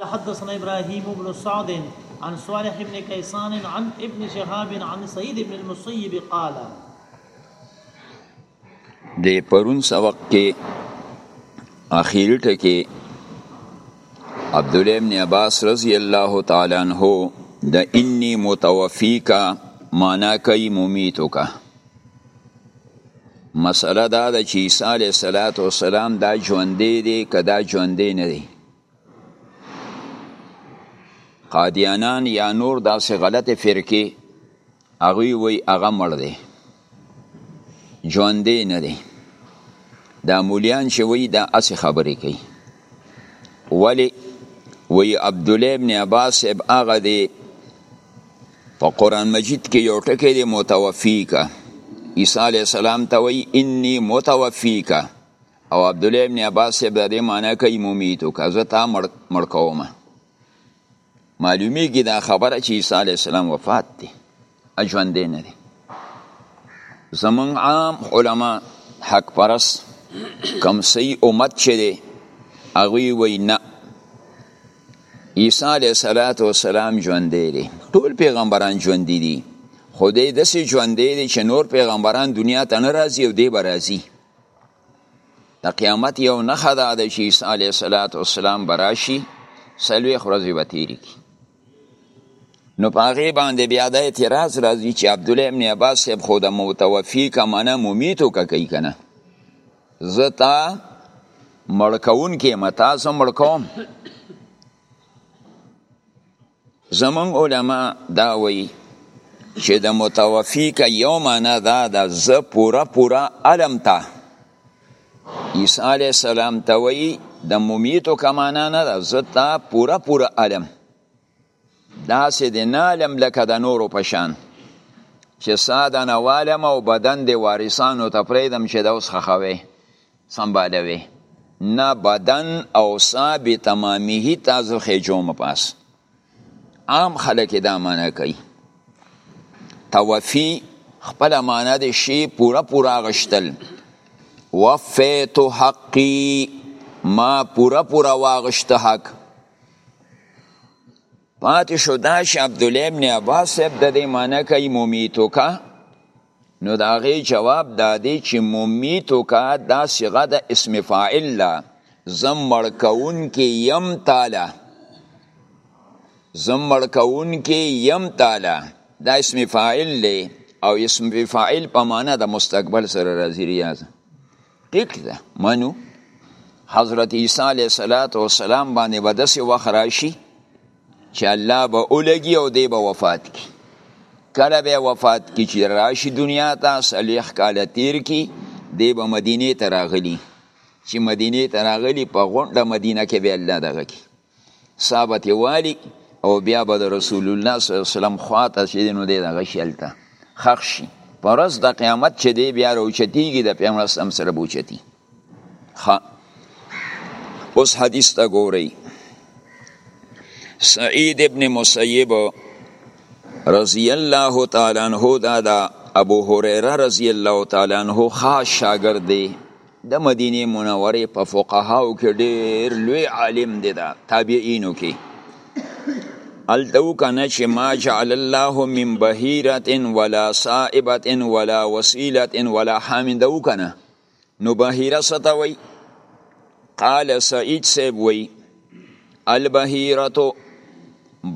حدثنا ابراهيم بن سعد عن صالح بن كيسان عن ابن شهاب عن سعيد بن المسيب قال د پرون سبق کې اخیری ټکی عبد الله ابن عباس رضی الله تعالی عنہ د انی متوفیکا معنا کوي ممیتوکا مسله دا ده چې عیسی علیه السلام دا ژوندې دی که دا ژوندې نه دی قادیانان یا نور داسې غلط فرقې هغوی وایي هغه مړ دی ژوندی نه دی دا مولیان چې وایي دا هسې خبرې کوي ولې وایي عبدالله ابن عباس صاحب هغه دی په قرآن مجید کې یو ټکی دی متوفی که عیسی علیه السلام ته وایي انی متوفی که او عبد الله ابن عباس صاحب د دې معنی کوي ممیتو که زه تا مړ مړ کوم معلومیږي دا خبره چې عیسی علی السلام وفات دی اجوان دی نه دی زمون عام علما حق پرس کم سی امت چې دی هغه وی نه عیسی علیه صلوات و سلام ژوند دی ټول پیغمبران ژوند دي خدای د سې ژوند دی چې نور پیغمبران دنیا ته ناراضي او دی برازي د قیامت یو نخه دا ده چې عیسی علیه صلات والسلام به راشي څلوېښت ورځې به تېرې کړي نو په هغې باندې بیا دا اعتراض راځي چې عبدالله ابن عباس صاحب خو د متوفي که منه ممیتو که کوي که نه زه تا مړکوونکی یم تا زه مړکوم زمون علما دا وایي چې د متوفی کا یو معنا دا ده زه پورا پورا علم تا عیسی علیه السلام ته وایي د ممیتو کا معنا نه ده زه تا پورا پورا علم داسې د نه علم لکه د نورو پشان چې ساده نوالم او بدن د وارثانو ته پرېږدم چې دا اوس خخوي سمبالوی نه بدن اوسا به تمامیه تازو خیجو مپاس عام خلک دا معنی کوي توفی خپل معنی د شی پورا پورا غشتل وفیت حقی ما پورا پورا واغشت حق پاتې شو دا چې عبدالله ابن عباس صاحب د دې معنی کوي ممیتو کا نو د هغې جواب دا دی چې ممیتک دا صیغه د اسم فاعل ده زه مړ کوونکی یم تاله زه مړ کوونکی یم تاله دا اسم فاعل دی او اسم فاعل په معنا د مستقبل سره راځي ریاض ټیک ده منو حضرت عیسی علیه السلام باندې به داسې وخت راشي چې الله به ولګي او دی به وفات کی کله به وفات کی چې راشي دنیا ته صلیح کاله تیر کی دی به مدینه ته راغلی چې مدینه ته راغلی په غونډه مدینه کې به الله دغه کی ثابت والی او بیا به رسول الله صلی الله علیه وسلم خواته چې نو دی دغه شلته خخ شي پرز د قیامت چې دی بیا روچتیږي د پیغمبر سم سره بوچتی اوس حدیث ته ګورئ سعید ابن مسیب رضی الله تعالی عنہ دا دا ابو هريره رضی الله تعالی عنہ خاص شاګرد دی د مدینه منوره په فقهاو کې ډېر لوی عالم دی دا تابعینو کې التو کنه چې ما جعل الله من بهیره ولا صائبه ولا وسیله ولا حامد وکنه نو بحیره څه ته وایي قال سعید صاحب وایي البحیرتو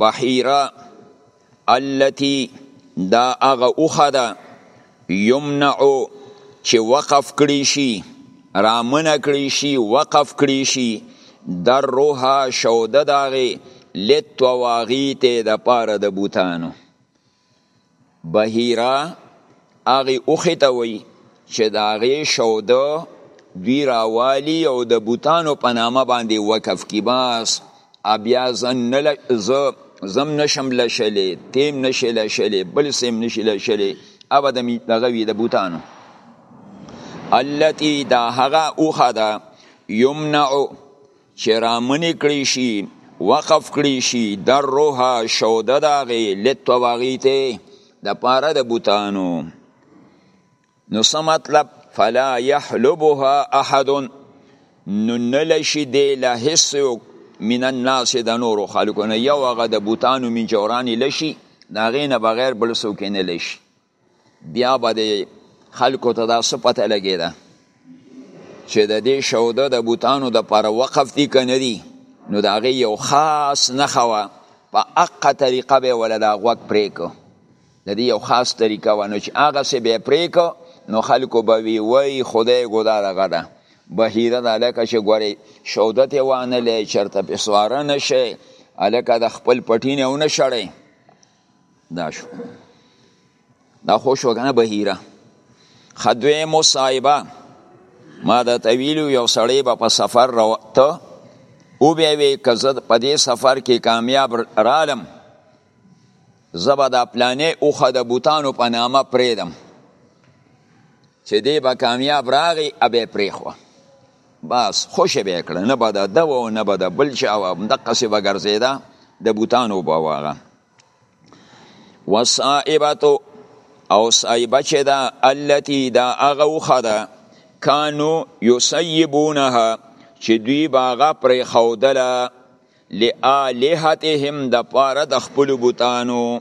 بحیره التي دا هغه اوښه ده یمنعو چې وقف کړی شي رامنه کړی شي وقف کړی شي در روها شوده داغه لتواغیت د پاره د بوتانو بحیرا هغې اوښې ته وایي چې د هغې شوده دوی راوالي او د بوتانو په نامه باندې وقف کی بس بیا زه نه زه زم نشم لشلې تیم نشي لشلې بل سیم نشي لشلې ابا د دغه وي د بوتانو التي دا هغه اوخه ده یمنع چې رامنې کړی شي وقف کړی شي در روحا شوده داغې لتواغیته د پاره د بوتانو نو څه مطلب فلا يحلبها احد نو نلشي دی له هیڅ من الناس د نورو خلکو نه یو هغه د بوتانو من جورانی لشي د هغې نه بغیر بل څوک نه لشي بیا به د خلکو ته دا څه پته لګېده چې د دې شوده د بوتانو د پر وقف دي که نه دي نو د هغې یو خاص نښه وه په حقه طریقه به یې وله دا غوږ پرې کړو د دې یو خاص طریقه وه نو چې هغسې به یې پرې کړو نو خلکو به وی وای خدای ګو دا دغه ده بهیره ده لکه چې ګورې شوده تې وانه لې چېرته پې سواره نه شي هلکه د خپل پټي نه ونه شړی دا شو دا خوش وګنه بهیره خدوی مصاحبه ما د طویل یو سړی په سفر رو ته او بیا وی کزه په دې سفر کې کامیاب رالم زبا دا پلانې او خد بوتانو په نامه پریدم چې دې به کامیاب راغی ابه پریخوه بس خوشې به کړه نه به د ده او نه به د بل چا وه همدقسې به ګرځېده د بوتانو به وه هغه وصائبتو او صائبه چې ده التي دا هغه اوښه ده کانو یصیبونها چې دوی به هغه پرې ښودله لآلهتهم د پاره د خپلو بوتانو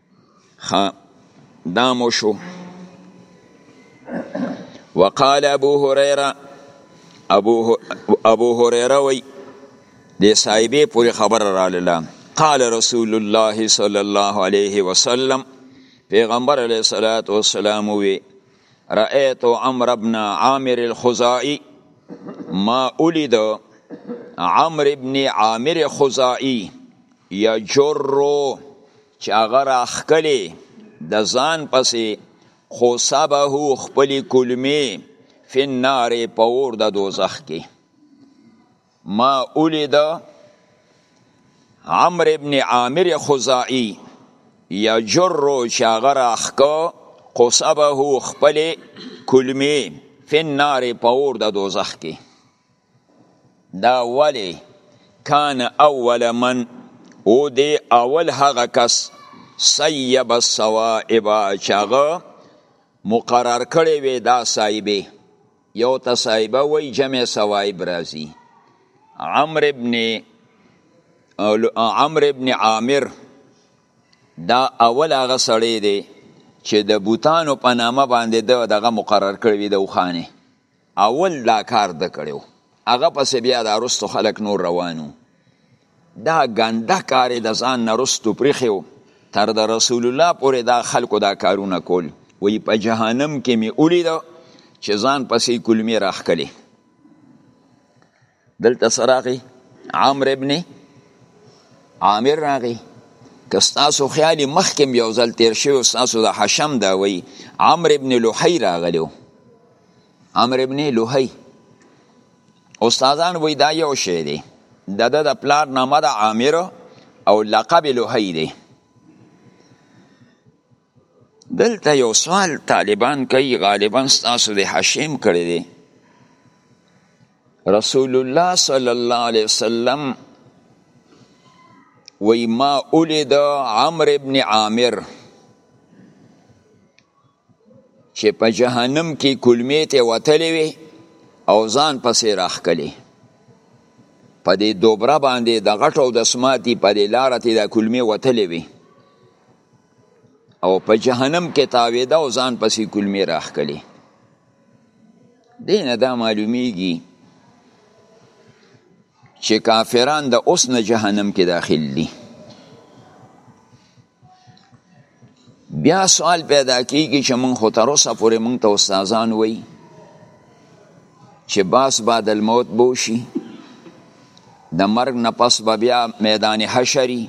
ها دا مو شو وقال ابو هريره ابو ابو هريره وی د صاحبې پوری خبر را لاله قال رسول الله صلی الله علیه وسلم پیغمبر علیه الصلاۃ والسلام وی رأیت عمر ابن عامر الخزائی ما اولید عمر ابن عامر خزائی یجرو چې هغه راخکلې د ځان پسې خوصبه خپل کلمې فی النار په اور د دوزخ کې ما اولید عمر ابن عامر خزائی یجرو چې هغه راخکو قصبه خپل کلمه فی النار پور د دوزخ کې دا ولی کان اول من او دی اول هغه کس سیب الصوائب چې هغه مقرر کړی وی دا صاحبه یو ته صاحبه وی جمع صوائب راځي عمر ابن عمر ابن عامر دا اول هغه سړی دی چې د بوتانو په نامه باندې دغه مقرر کړی وی د وخانه اول دا کار د کړو هغه پس بیا د ارستو خلک نور روانو دا ګنده کار د ځان نرستو پرخیو تر د رسول الله پورې دا خلکو دا کارونه کول وی په جهنم کې می اولی دا چې ځان پسې کلمی راخکلی دلته سراغي عمرو ابن عامر راغي که ستاسو خیالي مخکم یو ځل تیر شوی ستاسو د حشم دا وی عمرو ابن لوحی راغلو عمرو ابن لوحی استادان وی دا یو شی دی د د د پلار نامه د عامر او لقب لوحی دی دلته یو سوال طالبان کوي غالبا ستاسو د حشیم کړی دی رسول الله صلی الله علیه وسلم وی ما اولید عمر ابن عامر چې په جهنم کې کلمې ته وتلې وي او ځان پسې راخکلي په دې دوبره باندې د غټو د سماتی په دې لارې ته د کلمې وتلې وي او په جهنم کې تاویده او ځان پسې کلمې راخکلي دینه دا معلومیږي چې کافران د اوس نه جهنم کې داخل دي بیا سوال پیدا کیږي چې مونږ خو تر اوسه پورې مونږ ته استادان وایي چې باس بعد الموت بوشي د مرګ نه پس به بیا میدان حشري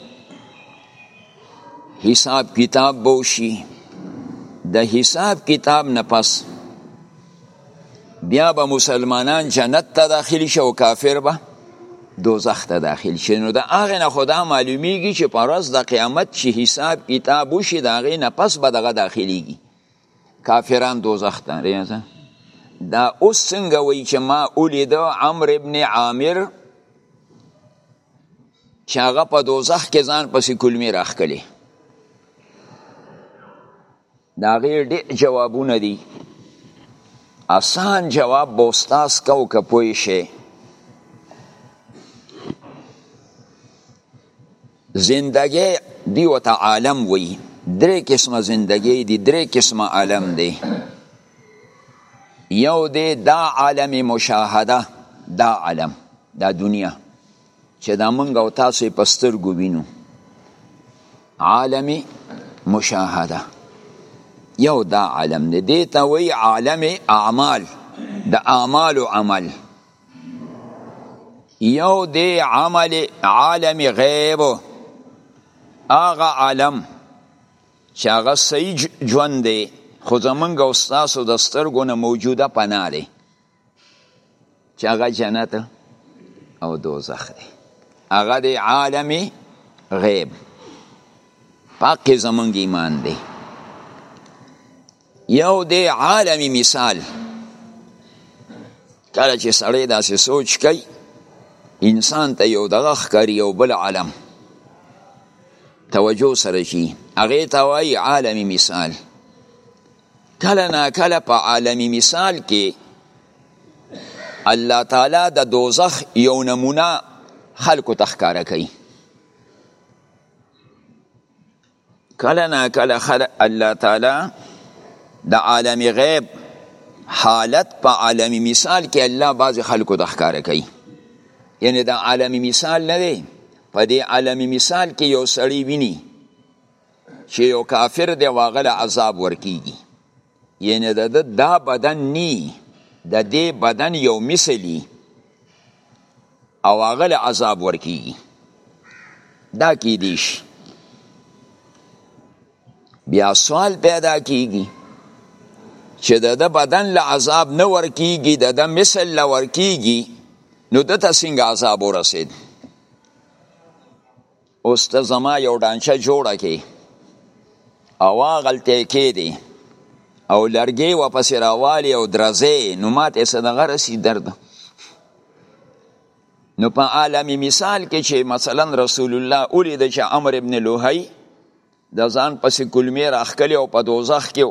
حساب کتاب بوشي د حساب کتاب نه پس بیا به مسلمانان جنت ته داخل شي او کافر به دوزخ ته داخل شي نو د هغه نه خدا معلومیږي چې پرز د قیامت چې حساب کتاب وشي د هغه نه پس به دغه داخليږي کافران دوزخ ته ریاضه دا اوس څنګه وای چې ما اولید عمرو ابن عامر چې هغه په دوزخ کې ځان پسې کلمې راخکلي دا غیر ډېر جوابونه دي آسان جواب به استاس کو که پوه شي زندګی دیو ته عالم وی درې قسمه زندګی دی درې قسمه عالم دی یو دی دا عالم مشاهده دا عالم دا دنیا چې دا منګ او تاسو په سترګو وینو عالم مشاهده یو دا عالم دی دی ته وی عالم اعمال د اعمال او عمل یو دی عمل عالم غیب هغه عالم چې هغه صحیح ژوند دی خو زمونږ او ستاسو د سترګو نه موجوده پناه دی چې هغه جنت او دوزخ دی هغه دی عالم غیب پاک زمونږ ایمان دی یو دی عالمی مثال کله چې سړی داسې سوچ کوي انسان ته یو دغه ښکاري یو بل عالم توجه سره شي هغې ته وایي عالمی مثال کله نا کله په عالمی مثال کې الله تعالی د دوزخ یو نمونه خلکو ته ښکاره کوي کله نا کله خل الله تعالی د عالم غیب حالت په عالم مثال کې الله بعض خلکو د ښکار کوي یعنی د عالم مثال نه دی په دې عالم مثال کې یو سړی ویني چې یو کافر دی واغله عذاب ورکیږي یعنی د ده دا بدن نی د دې بدن یو مثلی او هغه له عذاب ورکیږي دا کې دي شي بیا سوال پیدا کیږي چې د د بدن له عذاب نه ورکیږي د د مثل له ورکیږي نو د ته څنګه عذاب ورسید اوس ته زما یو ډانچه جوړه کې او هغلته کېدی او لرګی واپسې راوالي او درځې نو ماته څه دغه رسي درد نو په عالم مثال کې چې مثلا رسول الله اولید چې امر ابن لوحی د ځان پسې کلمې راخکلې او په دوزخ کې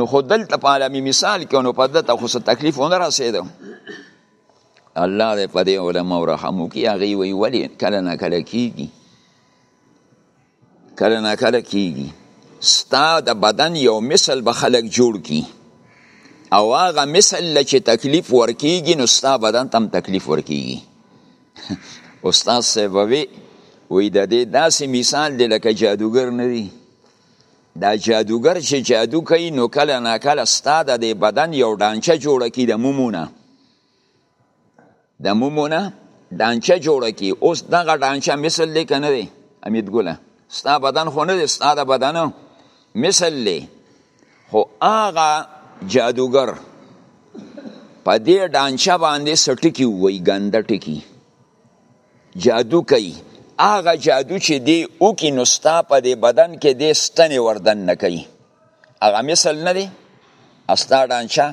نو خو دلته په عالمي مثال کې نو په دته خو څه تکلیف ونه رسېده الله دې په دې علما او رحم وکړي هغوی وایي ولې کله نه کله کېږي کله نه کله کېږي ستا د بدن یو مثل به خلک جوړ کړي او هغه مثل له چې تکلیف ورکېږي نو ستا بدن ته هم تکلیف ورکېږي استاد صاحب وی وی د دې داسې مثال دی لکه جادوګر نه دی دا جادوګر چې جادو کوي نو کله نا کله ستا د دې بدن یو ډانچه جوړه کی د مومونه د مومونه ډانچه جوړه کی اوس دغه ډانچه مثل دی کنه دی امید ګله ستا بدن خو نه دی ستا د بدن مثل دی خو هغه جادوګر په دې ډانچه باندې سټکی وای ګنده ټکی جادو کوي هغه جادو چې دی او کې نو ستا په دې بدن کې دې ستنې وردن نه کوي هغه مثل نه دی استا ډانچا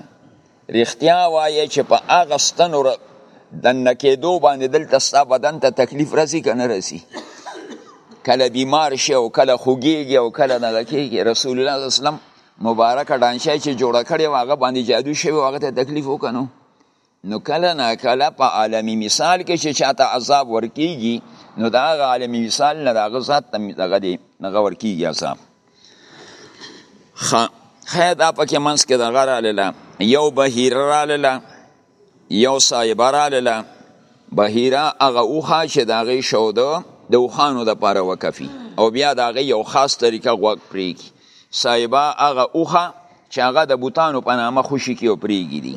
رښتیا وایي چې په هغه ستنو دننه کېدو باندې دلته ستا بدن ته تکلیف راځي که نه راځي کله بیمار شي او کله خوږیږي او کله دغه کېږي رسول الله صلی الله علیه وسلم مبارکه ډانچه چې جوړه کړې وه هغه باندې جادو شوی هغه ته تکلیف وکړو نو کله نا کله په عالمي مثال کې چې چاته عذاب ورکیږي نو دا غ عالمي مثال نه دغه ذات ته دغه دی نه ورکیږي عذاب خ خیر دا پکې منځ کې د غره لاله یو بهیر را لاله یو صاحب را لاله بهیره هغه اوخه چې د هغې شوده د اوخانو دپاره وکفي او بیا د هغې یو خاص طریقه غوږ پرېږي صاحبا هغه اوخه چې هغه د بوتانو په نامه خوشي کې او پریږي دي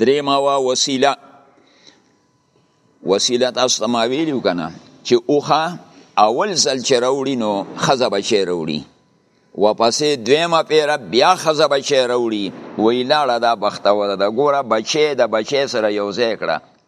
درې ماوا وسیله وسیله تاسو ته ما ویلو کنه چې اوخه اول ځل چې راوړي نو خزه بچی راوړي وپسې دویمه پیره بیا خزه بچی راوړي وی لاړه دا بختوره ده ګوره بچی د بچی سره یو ځای کړه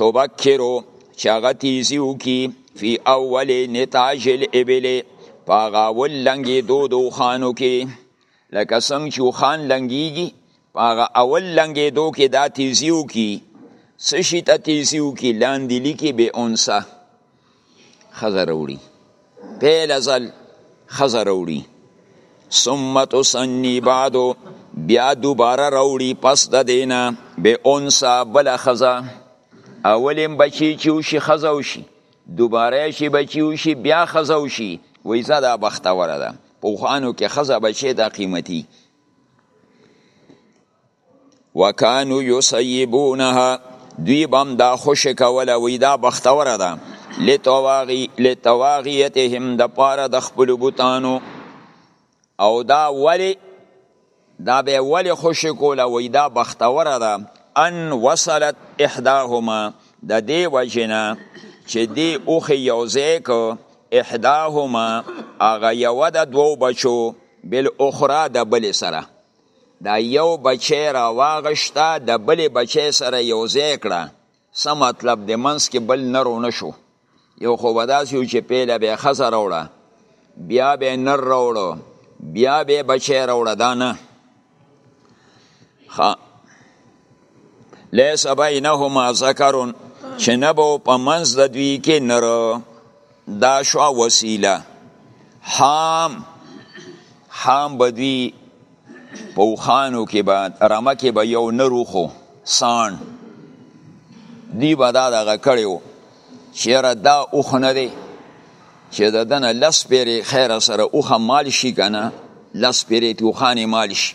تبکرو چې هغه تیزی وکي فی اول نتاج الابل په هغه اول لنګېدو د اوښانو کې لکه څنګه چې اوښان لنګېږي په هغه اول لنګېدو کې دا تیزي وکړي څه شي ته تیزي وکړي لاندې لیکي بې انسه خزه روړي پیل ازل خزه روړي ثم تسنی بعدو بیا دوباره روړي پس د دینا به انسا بل خزه اولیم بچی چې وشي خزه وشي دوباره شي بچی وشي بیا خزه وشي وای زه دا بختوره ده په خوانو کې خزه بچی دا قیمتي وکانو یصیبونها دوی بم دا خوش کوله وی دا بختوره ده لتواغی لتواغیتهم د پاره د خپل بوتانو او دا ولی دا به ولی خوش کوله وی دا بختوره ده ان وصلت احداهما د دې وجنه چې دی اوخه یوځای کو احداهما هغه یو د دوو بچو بل اخرى د بل سره دا یو بچی را واغشته د بل بچی سره یو ځای کړه څه مطلب د منس کې بل نر ونه شو یو خو به داسې و چې پیله به ښځه راوړه بیا به نر راوړو بیا به بچی راوړه دا نه لیس بینهما ذکرون چې نه به په منځ د دوی کې نر دا شو وسیله حام حام به دوی په وخانو کې به رمه کې به یو نر وخو سان دی به دا دغه کړی و چېره دا اوښ نه دی چې د دنه لس پیرې خیره سره اوښه مال شي که نه لس پیرې تې اوښانې مال شي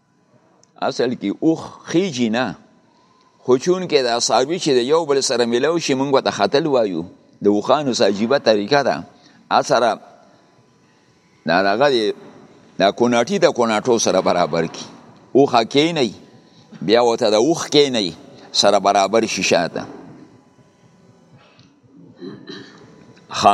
اصل کې اوخ خیجی نه خو چون کې دا ساروی چې د یو بل سره ملو شي موږ ته خطل وایو د اوخانو ساجیبه طریقه ده اثره دا هغه دی دا کوناټي د کوناټو سره برابر کی اوخه کې نه بیا وته د اوخ کې نه سره برابر شي شاته خا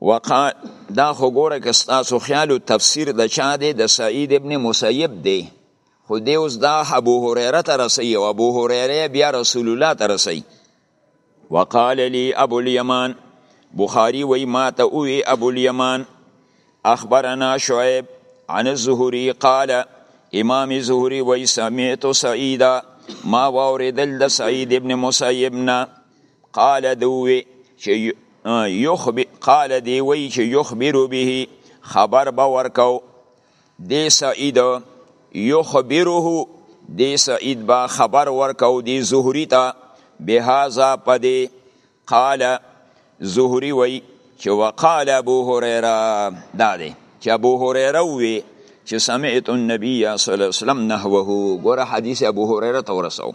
وقال دا خو ګوره که ستاسو خیال او تفسیر د چا دی د سعید ابن مسیب دی خو دی اوس دا ابو هریره ته رسی او ابو هریره بیا رسول الله ته رسی وقال لی ابو الیمان بخاری وی ما ته اوی ابو الیمان اخبرنا شعیب عن الزهری قال امام زهری وی سمعت سعیدا ما واوریدل د سعید ابن مسیب نه قال دوی چې یخبر قال دی وی چې یخبر به خبر به ورکاو دی سعید یخبره دی سعید به خبر ورکاو دی زهری ته بهذا پدی قال زهری وی چې وقال ابو هريره دا دی چې ابو هريره وی چې سمعت النبي صلی الله علیه وسلم نحوه ګوره حدیث ابو هريره تورسو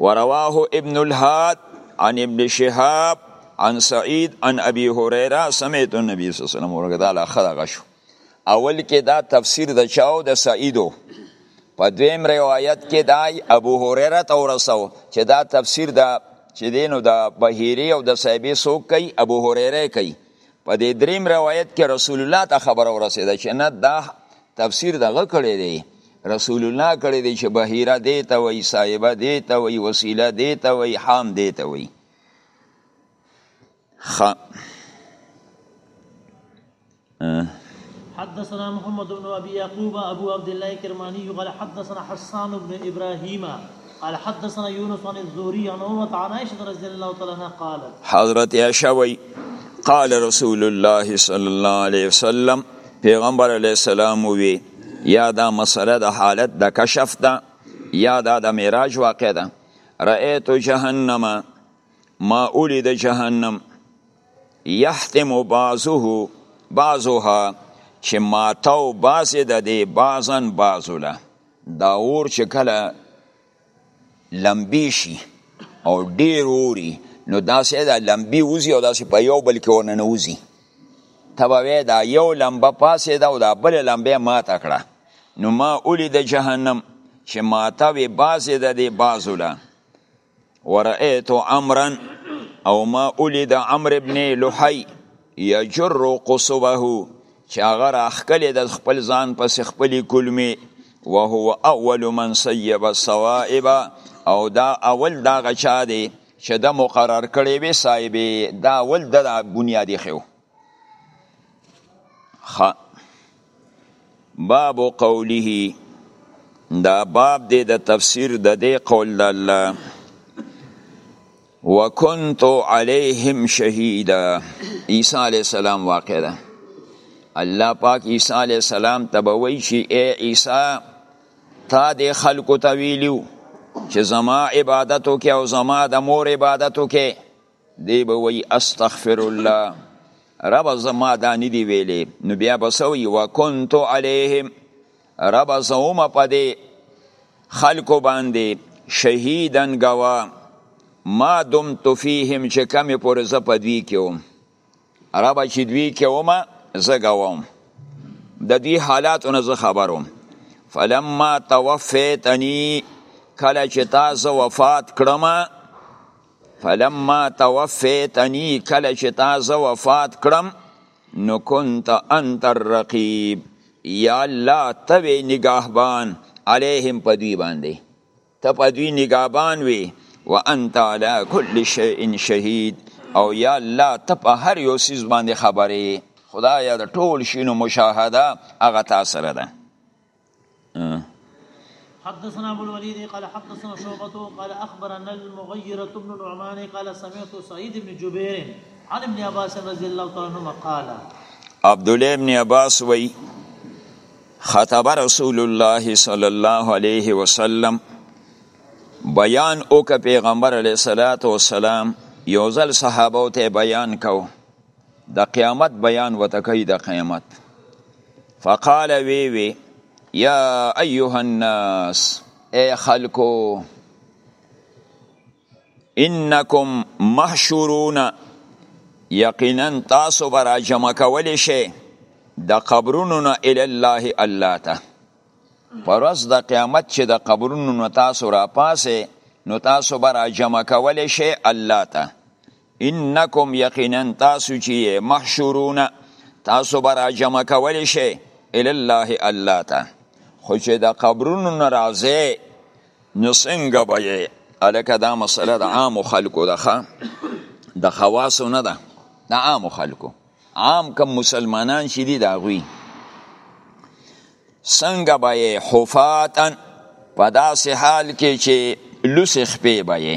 ورواه ابن الهاد عن ابن شهاب عن سعید عن ابي هريره سمعت النبي صلی الله علیه وسلم ورګه دا لا خدا غشو اول کې دا تفسیر د چاو د سعیدو په دویم روایت کې دای ابو هريره ته ورسو چې دا تفسیر د چې دینو د بهيري او د صاحبې سوک کوي ابو هريره کوي په دې دریم روایت کې رسول الله ته خبر ورسېده چې نه دا تفسیر دغه کړی دی رسول الله کړی دی چې بهیره دی ته وای صاحبه دی ته وای وسیله دی ته وای حام دی ته وای خ حدثنا محمد بن ابي يعقوب ابو عبد الله كرماني قال حدثنا حسان بن ابراهيم قال حدثنا يونس عن الزهري عن عروة عن عائشة رضي الله تعالى عنها قالت حضرت عائشة وي قال رسول الله صلى الله عليه وسلم پیغمبر علیه السلام وی یا دا مسله د حالت د کشف ده یا دا د معراج واقع ده رأیت جهنم ما اولید جهنم یحتم بعضه بعضها چې ماتاو بعضې د دې بعضن بعضو له دا اور چې کله لمبی شي او ډیر اوري نو داسې دا لمبي وزي او داسې په یو بل کې ورنه وزي ته به دا یو لمبه پاسې ده او دا بل لمبه ماته کړه نو ما اولی د جهنم چې ماته وی بازې ده دی بازو له ورأیت عمرا او ما اولید عمر ابن لحی یجر قصبه چې هغه راخکلې د خپل ځان پسې خپلې کلمې وهو اول من سیب الصوائب او دا اول دا غچا دی چې د مقرر کړي وي صاحب دا اول د بنیادی خو خ باب قوله دا باب دی د تفسیر د دې قول د الله وکنت علیهم شهیدا عیسی علی السلام واقع ده الله پاک عیسی علی السلام ته به وایي چې ای عیسی تا د خلکو ته ویلیو چې زما عبادتو کې او زما د مور عبادتو کې دی به وی استغفر الله رب زما دا ندی ویلی نو بیا بسوی وکنت علیهم رب زوم پدی خلکو باندې شهیدن گوا ما دمت فیهم چې کمی پورې زه په دوی کې وم رب چې دوی کې وم زه گوام د دوی حالاتو نه زه خبر وم فلما توفیتنی کله چې تاسو وفات کړم فلما توفیتنی کله چې تا زه وفات کړم نو كنت انت الرقیب یا الله ته وی نگاهبان علیهم په دوی باندې ته په دوی نگاهبان وی وانت علی کل شیء شهید او یا الله ته په هر یو سیز باندې خبرې خدای د ټول شینو مشاهده هغه تاسو سره ده حدثنا ابو الوليد قال حدثنا شعبة قال اخبرنا المغيرة بن نعمان قال سمعت سعيد بن جبير عن ابن عباس رضي الله تعالى عنهما قال عبد الله بن عباس وي خطب رسول الله صلى الله عليه وسلم بیان او که پیغمبر علیه الصلاۃ والسلام یو ځل صحابه ته بیان کو د قیامت بیان وته کوي د قیامت فقال وی وی یا ایها الناس اے خلکو انکم محشورون یقینا تاسو برا جمع کول شي د قبرونو نه ال الله الله ته پرز د قیامت چې د قبرونو نه تاسو را پاسه نو تاسو برا جمع کول شي الله ته انکم یقینا تاسو چې محشورون تاسو به را جمع کولی شئ الی الله الله ته خو چې د قبرونو نه راځئ نو څنګه به یې هلکه دا مسله د عامو خلکو ده ښه د خواصو نه ده د عامو خلکو عام کم مسلمانان چې دي د هغوی څنګه به یې حفاتن په داسې حال کې چې لوسې خپې به یې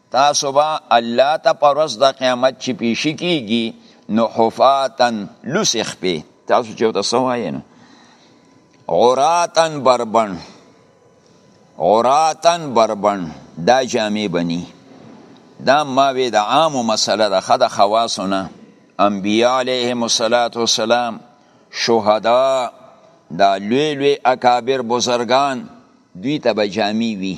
تاسو به الله ته په ورځ د قیامت چې پیشي کیږي نو حفاتن لوسې خپې تاسو چې ورته څه وایې نو عراتن بربن عراتن بربن دا جامې بني دا ما وی د عامو مسله ده خه د خواصو نه انبیاء علیهم الصلاۃ والسلام شهدا دا لوی لوی اکابر بزرگان دوی ته به جامې وي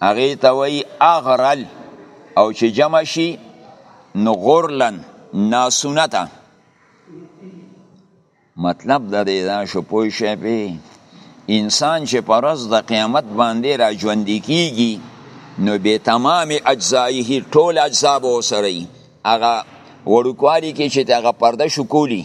هغه ته وای اغرل او چې جمع شي نو غرلن ناسونه ته مطلب د دې دا شو پوه شي په انسان چې پر ورځ د قیامت باندې را ژوند کیږي نو به تمام اجزایه ټول اجزا به وسري هغه وړوکوالي کې چې هغه پرده شکولي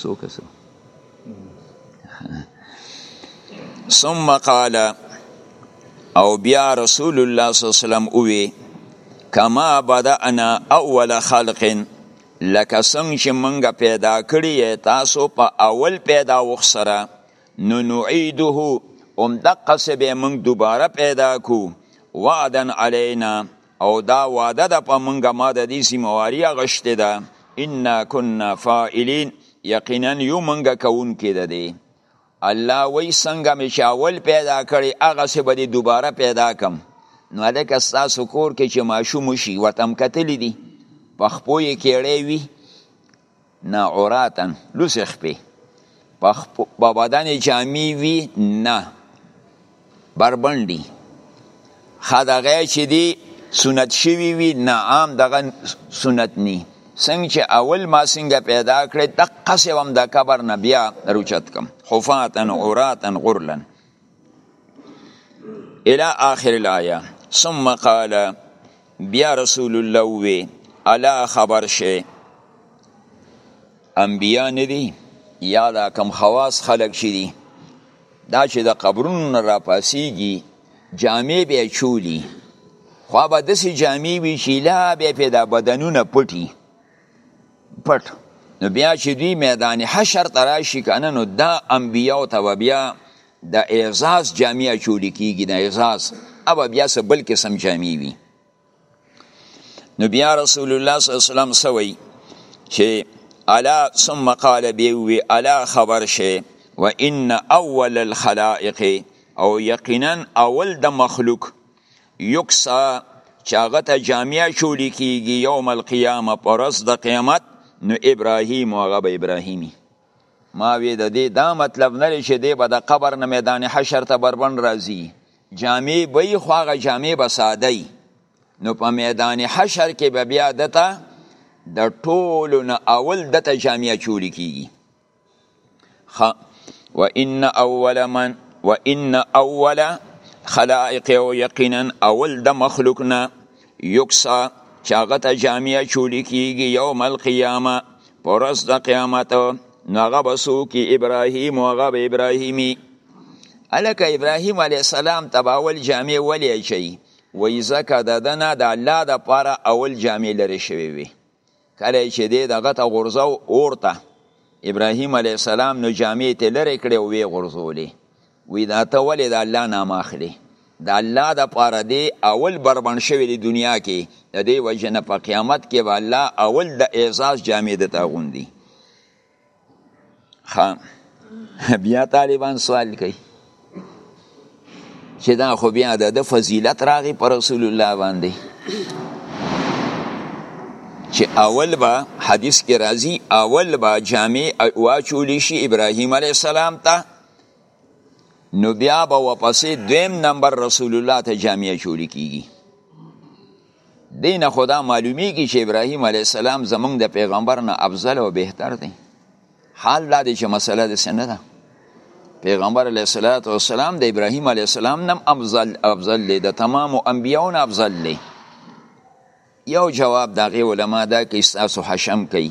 سو کسو ثم قال او بیا رسول الله صلی الله علیه وسلم اووی کما بدأنا اول خلق لکه څنګه چې منګه پیدا کړی تاسو په اول پیدا وخت سره نو نعیده هم دقه سه به منګ دوباره پیدا کو وعدن علینا او دا وعده ده په مونږه ما د دې سیمواري اغشته ده ان كنا فاعلين یقینا یو مونږه کوونکې ده دی الله وای څنګه مې چې اول پیدا کړي هغه څه به دوباره پیدا کم نو الکه ستاسو کور کې چې ماشوم شي وتم کتلی دي په خپو یې کېړی وي نه عراتا لوسې خپې په بدن جامې وي نه بربنډي ښه دغه چې دی سنت شوي وي نه عام دغه سنت نی څنګه چې اول ما څنګه پیدا کړې دقسې هم د قبر نه بیا روچت کم حفاتن عراتن غرلن الى آخر الآیه ثم قال بیا رسول الله وی الا خبر شي انبیا ندي یا دا کم خواص خلق شي دي دا چې د قبرونو را پاسيږي جامې به چولی خو به داسې جامې وي چې لا به پې دا بدنونه پټي پټ نو بیا چې دوی میدان حشر ته راشي کنه نو دا انبیاو ته به بیا د اعزاز جامع چولی کیږي د اعزاز او بیا څه بل قسم جامع وي نو بیا رسول الله صلی الله علیه وسلم سوی چې الا ثم قال بیوی الا خبر شي و ان اول الخلائق او یقینا اول د مخلوق یکسا چې هغه ته جامع چولی کیږي یوم القیامه پر ورځ د قیامت نو ابراهیم هغه به ابراهیمی ما وی د دې دا مطلب نه لري چې دی به د قبر نه میدان حشر ته بربند راځي جامع به یې خو هغه جامع به ساده نو په میدان حشر کې به بیا دته د ټولو نه اول دته جامع چولی کیږي خ و ان اول من و ان اول خلائق او یقینا اول د مخلوق نه یکسا چاغه ته جامعه چولی کیږي یوم القیامه پرز د قیامت نو هغه بسو کی ابراهیم او هغه ابراهیمی الک ابراهیم علی السلام تباول جامع ولی چي وای زکه د دنه د الله د پاره اول جامع لري شوی وي کله چې دی دغه ته غورځاو اور ته ابراهیم علیه السلام نو جامې ته لرې کړې او ویې غورځولې وی دا ته ولې د الله نام اخلې د الله د پاره دی اول بربند شوی دی دنیا کې د دې وجه نه په قیامت کې به الله اول د اعزاز جامې د تاغوندي خام بیا طالبان سوال کوي چې دا خو بیا د فضیلت راغی پر رسول الله باندې چې اول با حدیث کې راځي اول با جامع واچول شي ابراهیم علی السلام ته نو بیا به واپسې دویم نمبر رسول الله ته جامع چول کیږي دین خدا معلومیږي چې ابراهیم علی السلام زمونږ د پیغمبر نه افضل او بهتر دی حال دا دی چې مسله د سنه ده پیغمبر علی السلام د ابراهیم علی السلام نم افضل افضل دی د تمام انبیاون افضل دی یو جواب دغه علما دا کې تاسو حشم کوي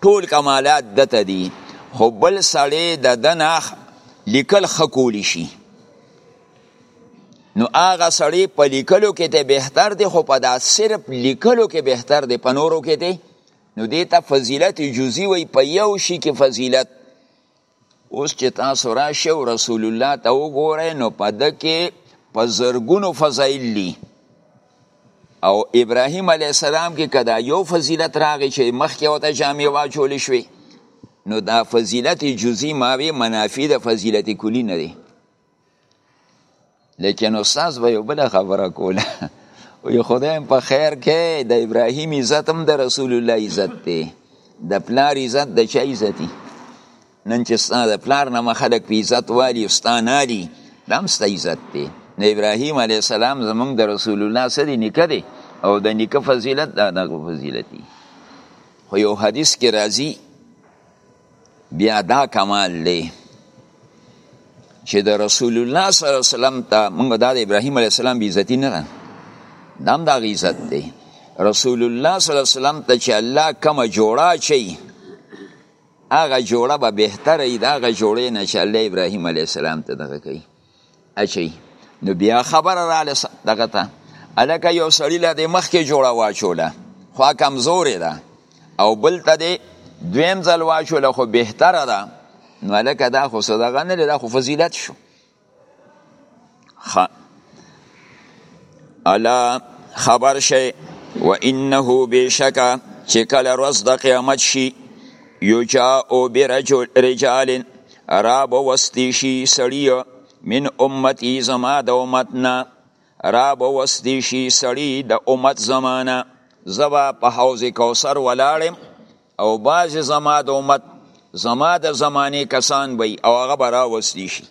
ټول کمالات دته دي خو بل سړی د دنه لیکل خکولی شي نو هغه سړی په لیکلو کې ته بهتر دی خو په دا صرف لیکلو کې بهتر دی په نورو کې دی نو دې ته فضیلت جزئی وي په یو شي کې فضیلت اوس چې تاسو راشئ او رسول الله ته وګورئ نو په ده کې په زرګونو فضایل دي او ابراهیم علیه السلام کې که دا یو فضیلت راغی چې مخکې ورته جامې واچول شوې نو دا فضیلت جزی ماوی منافی د فضیلت کلی نه دی لیکن استاد به یو بل خبره کوله وی خدایم په خیر کې د ابراهیم عزت هم د رسول الله عزت دی د پلار عزت د چا عزت دی نن چې ستا د پلار نه خلک په عزت والی او ستا نه دي دا هم ستا عزت دی د ابراهیم علیه السلام زمونږ د رسول الله سره نیکه دی او د نیکه فضیلت د هغه فضیلت دی خو یو حدیث کې راځي بیا دا کمال دی چې د رسول الله صلی الله علیه وسلم ته موږ د ابراهیم علیه السلام بی عزتی نه ده دا هم د هغه عزت دی رسول الله صلی الله علیه وسلم ته چې الله کومه جوړه چي هغه جوړه به بهتره وي د هغه جوړې نه چې الله ابراهیم علیه السلام ته دغه کوي اچي نو بیا خبره رااله دغه ته الکه یو سړی له دې مخکې جوړه واچوله خو کمزورې ده او بل ته دې دویم ځل واچوله خو بهتره ده نو الکه دا خو صدقه نه دا خو فضیلت شو خ... الا خبر شي و انه بشک چې کله ورځ د قیامت شي یجا او برجل رجال را به وستی شي سړی من امتی زما د امت نه را به وستی شي سړی د امت زمانه زبا په حوض کوثر ولاړم او باز زما د امت زما د زمانه کسان وي او هغه به را وستی شي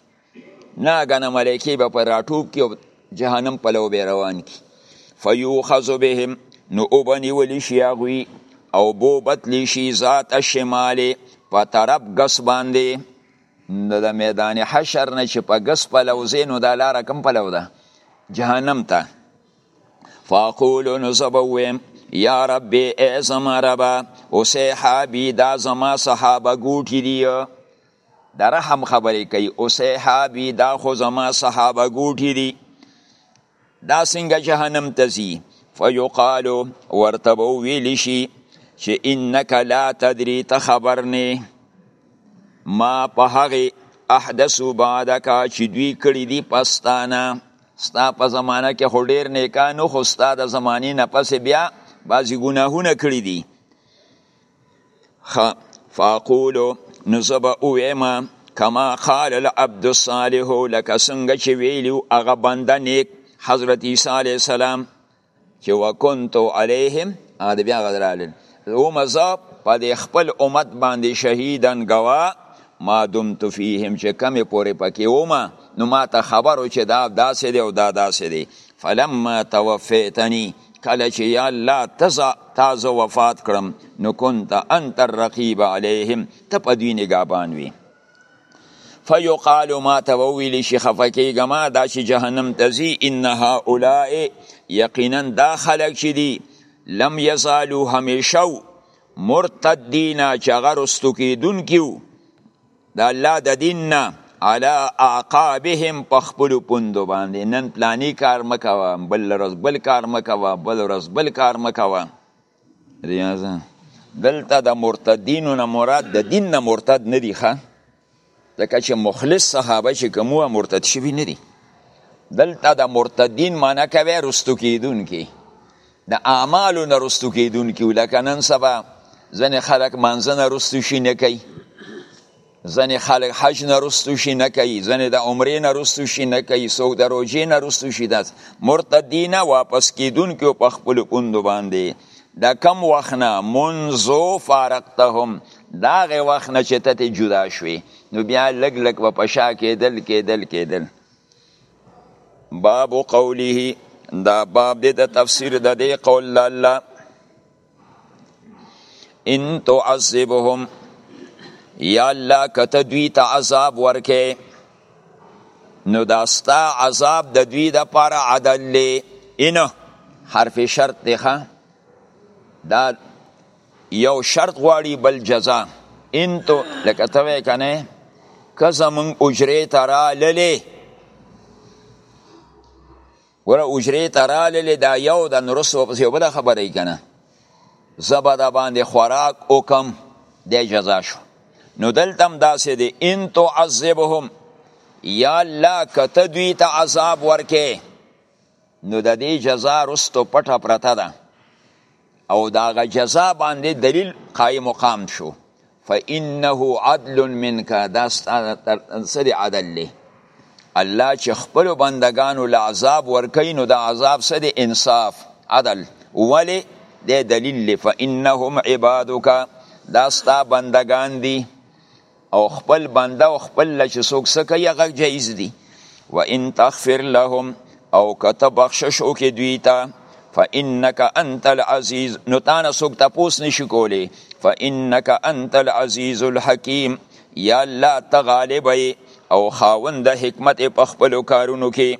ناګنه ملکی به پر راټوب کې جهنم پلو به روان کی فیوخذ بهم نو وبنی ولی شي هغوی او بو بتلی شي ذات الشمال په طرف ګس باندې نو د میدان حشر نه چې په ګس پلوځې نو دا لاره کم پلو ده جهنم ته فاقول نو زبویم یا رب ای زما ربا او صحابی دا زما صحابه ګوټی دی د رحم خبرې کوي او صحابي دا خو زما صحابه ګوټي دي دا څنګه جهنم ته ځي فیقال ورته به ویل شي چې انک لا تدری ته خبر نه ما په هغه احدثو بعدک چې دوی کړی دي پستانه ستا په زمانه کې خو ډیر نیکانو خو ستا د زمانې نه پس بیا بعضی ګناهونه کړی دي خ فاقول نو زبا اویم کما قال العبد الصالح لکه څنګه چې ویلیو هغه بنده نیک حضرت عیسی علی السلام چې وکنت علیهم هغه بیا غدرال او مزه په دې خپل امت باندې شهیدن گوا ما دمت فیهم چې کمی پورې پکې ومه نو ما ته خبرو چې دا داسې دی او دا داسې دی فلما توفیتنی کله چې یا الله تزا تازه وفات کړم نو كنت انت الرقیب علیهم ته په دوی نگابان وی فیقال ما ته وویل شي خفه کېږه ما دا چې جهنم ته ځي ان هؤلاء یقینا دا خلک چې دي لم یزالو همیشه مرتدین چې هغه رستو کېدونکي د الله د دین نه علا اعقابهم په خپل پوندو باندې نن پلانی کار مکوه بل ورځ بل کار مکوه بل ورځ بل کار مکوه ریاضه دلته د مرتدینو نه مراد د دین نه مرتد نه دی ښه ځکه چې مخلص صحابه چې کومو مرتد شوي نه دي دلته د مرتدین معنی کوي رستو کیدونکي د اعمالو نه رستو کیدون کیو لکه نن سبا ځنې خلک مانځه نه رستو شي نه کوي ځنې خلک حج نه رستو شي نه کوي ځنې د عمرې نه رستو شي نه کوي څوک د روژې نه رستو شي داس مرتدینه واپس کیدون کیو په خپل پوندو باندې دا کم وخت نه منزو فارقتهم دا غي وخت نه چې ته جدا شوي نو بیا لګ لګ په پشا کېدل کېدل کېدل باب قوله دا باب دې د تفسیر د دې قول الله ان تعذبهم یا الله کته دوی ته عذاب ورکه نو دا ستا عذاب د دوی د پر عدل لی ان حرف شرط دی ښه دا یو شرط غواړي بل جزا انتو لکه ته وې کنه که زمونږ اجرې ته راللې ګوره اجرې ته راللې دا یو د نرسو پسې یو بله خبره یې که نه زه به د باندې خوراک وکم دی جزا شو نو دلته هم داسې دی ان تعذبهم یا الله که ته دوی ته عذاب ورکې نو د دې جزا رستو پټه پرته ده او دا غ جزا باندې دلیل قائم مقام شو فانه عدل منک دا سری عدل له الله چې خپل بندگانو له عذاب ورکې نو دا عذاب سره انصاف عدل ولی د دلیل فانهم عبادک دا ستا بندگان دي او خپل بنده او خپل لچ سوک سکه یغه جایز دی و ان تغفر لهم او کته بخشش او کې دوی ته فانك انت العزيز نو تانه سوک تپوس نشي کولی فانك انت العزيز الحكيم یا الله ته غالب او خاوند حکمت په خپل کارونو کې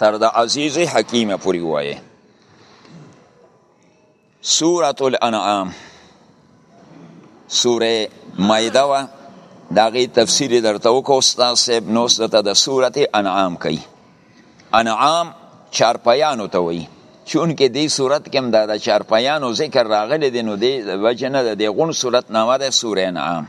تر د عزیز حکیم پوری وایه سورة الانعام سوره مایده و داغی تفسیر در تو که استاد صاحب نوس دتا دا سورة انعام کئی انعام چارپیانو تا وی چون که دی صورت کم دا دا چارپیانو ذکر راغلی دی نو دی وجه نه دی غون صورت نامه ده سوره انعام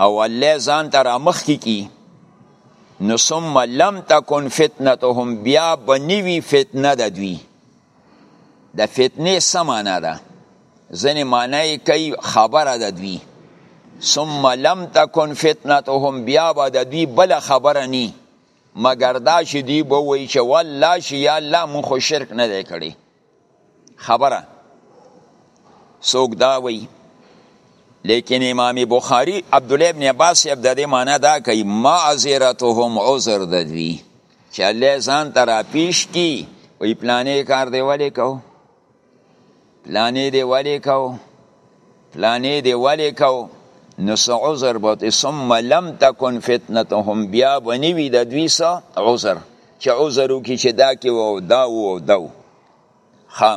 او الله ځان ته رامخکې کی نو ثم لم تکن فتنتهم بیا بنوی فتنه د دوی د فتنې سمانه ده ځنې معنی کوي خبره د دوی ثم لم تکن فتنتهم بیا به د دوی بل خبره نی مګر دا چې دوی به وایي چې والله چې یا الله مونږ خو شرک نه دی کړی خبره څوک دا وی لیکن امام بخاری عبد الله ابن عباس یې د دې معنی دا کوي معذرتهم عذر د دوی چې الله ځان ته راپیش کی وی پلانې کار دی ولې کو پلانې دی ولې کو پلانې دی ولې کو نو څه عذر به ثم لم تکن فتنتهم بیا به نه وي د دوی څه عذر چې عذر وکړي چې دا کې و او دا و او دا و ښه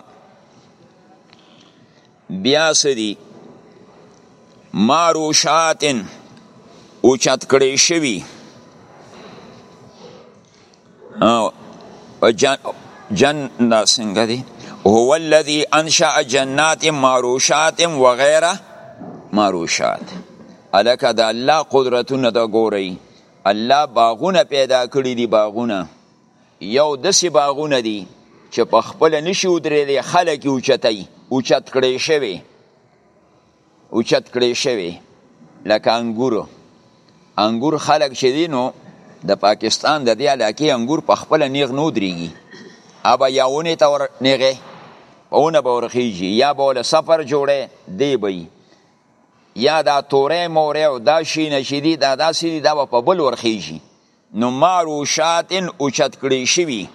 بیا څه دي معروشاتن اوچت کړی شوي جن جن دا څنګه دي هو الذي انشأ جنات معروشات وغيره معروشات الکه د الله قدرتونه د ګوري الله باغونه پیدا کړی دی باغونه یو دسی باغونه دی چې په خپل نشي ودرېدې خلک اوچتای اوچت کړي شوی اوچت کړي شوی لکه انګور انګور خلک چې دینو د پاکستان د دې علاقې انګور په خپل نیغ نو درېږي ابا یاونه تور نیغه پهونه به ورخیږي یا به له سفر جوړه دی به یا دا توری موری او دا شینه چې دي دا داسې دي دا به په بل ورخیږي نو معروشات اوچت کړی شوي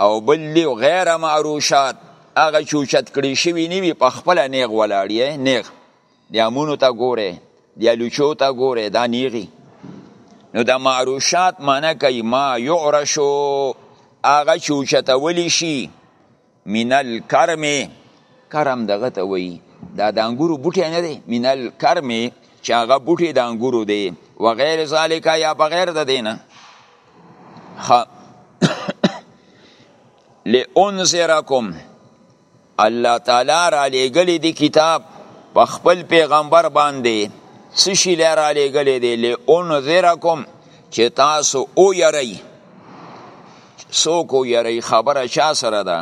او بل دی غیر معروشات هغه چې اوچت کړی شوي نه وي په خپله نیغ ولاړ یې نیغ د امونو ته ګوره د لوچو ته ګوره دا نیغي نو د معروشات معنی کوي ما یعرشو هغه چې اوچتولی شي من الکرم کرم دغه ته وایي دا د انګورو بوټی نه دی من الکرم چې هغه بوټی د انګورو دی و غیر ذالک یا بغیر د دینه لئنذرکم الله تعالی را لېږلی دی کتاب په خپل پیغمبر باندې څه شي را لېږلی دی لئنذرکم چې تاسو او یری څوک ویری خبره چا سره ده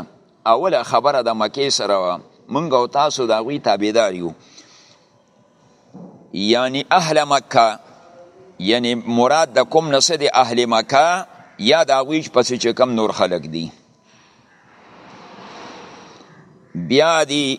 اوله خبره د مکه سره وه مونږ او تاسو د هغوی تابعدار یو یعنی اهل مکه یعنی مراد د کوم نسه د اهل مکه یا د هغوی پسې چې کم نور خلق دي بیا دی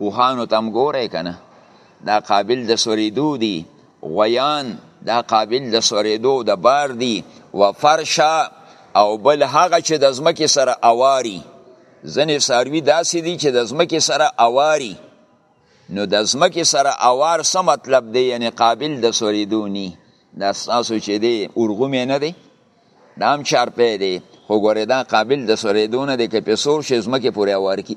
اوهانو ته هم ګورئ که نه دا قابل د سوریدو دي غویان دا قابل د سوریدو د بار دي و فرشا او بل هغه چې د ځمکې سره اواري ځنې ساروي داسې دي چې د ځمکې سره اواري نو د ځمکې سره اوار څه مطلب دی یعنی قابل د سوریدو نی دا ستاسو چې دی ارغومی نه دی دا هم چارپی دی خو ګورې دا قابل د سوریدو نه دی که پې سور شي ځمکې پورې اوار کړي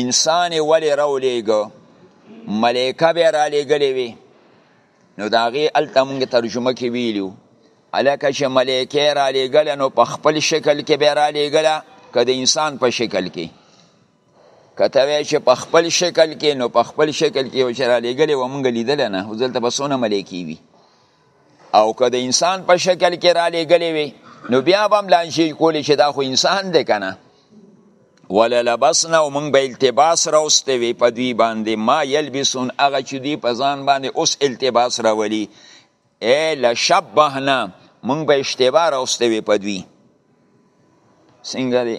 انسان یې ولې راولېږه ملایکه به یې رالېږلې وي نو د هغې هلته موږ ترجمه کې ویلي هلکه چې ملایکه یې رالېږله نو په خپل شکل کې به یې رالېږله که د انسان په شکل کې که ته وایې چې په خپل شکل کې نو په خپل شکل کې یو چې رالېږلې وه موږ لیدلی نه خو دلته به څونه ملایکې وي او که د انسان په شکل کې را لېږلې وي نو بیا به هم لانجې کولې چې دا خو انسان دی که نه وللبسنا او موږ به التباس راوستې وي په دوی باندې ما یلبسون هغه چې دوی په ځان باندې اوس التباس راولي ای لشبهنا موږ به اشتباه راوستې وي په دوی څنګه دی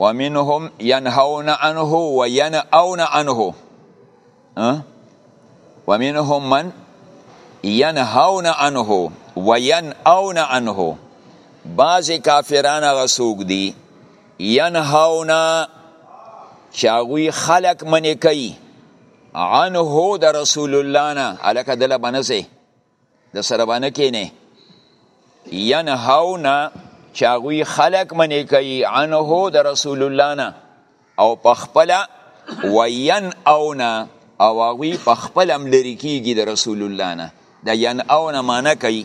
ومنهم ينهون عنه وينأون عنه ومنهم من ينهون عنه وينأون عنه بعض کافران هغه څوک دي ينهون چې هغوی خلق منې کوي عنه د رسول الله نه هلکه دله به نه د سره باندې کینه ینهونا چې هغوی خلق منې کوي عنه د رسول الله نه او په خپله وین اونا او هغوی په خپله هم لرې کېږي د رسول الله نه د ین اونا معنی کوي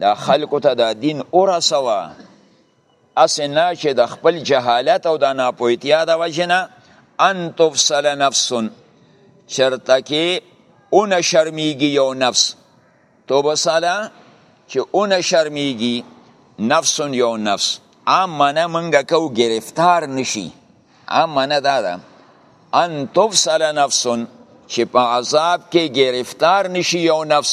دا خلکو ته دا دین ورسوه اسې نه چې د خپل جهالت او د ناپوهتیا د وجې نه ان تفصل نفس چرته کې اونه شرمیږي یو نفس تبصله چې اونه شرمیږي نفس یو نفس عام معنی منګه کو گرفتار نشي عام معنی دا ده ان تفصل نفس چې په عذاب کې گرفتار نشي یو نفس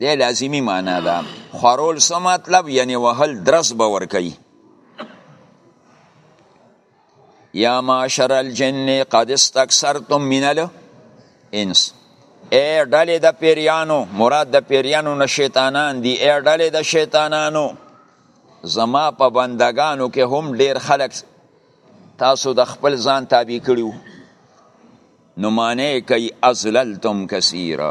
دی لازمی معنا ده خورول سو مطلب یعنی وهل درس به ورکی یا معاشر الجن قد استکثرتم من الانس ای ډلې د پیریانو مراد د پیریانو نه شیطانان دي ای ډلې د شیطانانو زما په بندگانو کې هم ډیر خلک تاسو د خپل ځان تابع کړیو نو معنی کوي ازللتم کثیره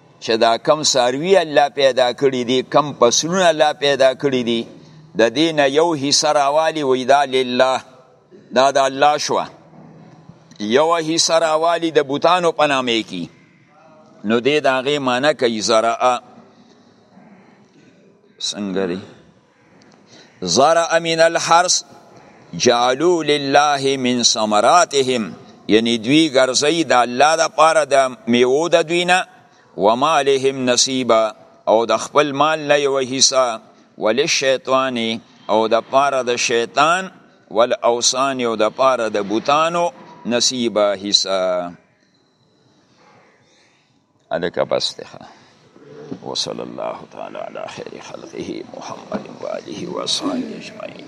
چې دا کم ساروی الله پیدا کړی دی کم پسلون الله پیدا کړی دی د دین یو حصہ راوالی وی دا لله دا د الله شو یو حصہ راوالی د بوتانو په نامه کی نو دې دا غي معنی کوي زرا څنګه دی زرع من الحرس جعلو لله من ثمراتهم یعنی دوی ګرځي د الله د پاره د میوو د دوی نه ومالهم نصیبا او د خپل مال نه یو حصہ ولشیطان او د پاره د شیطان ول اوسان او د پاره د بوتانو نصیبا حصہ الکه بس ده وصلى الله تعالى على خير خلقه محمد وآله وصحبه أجمعين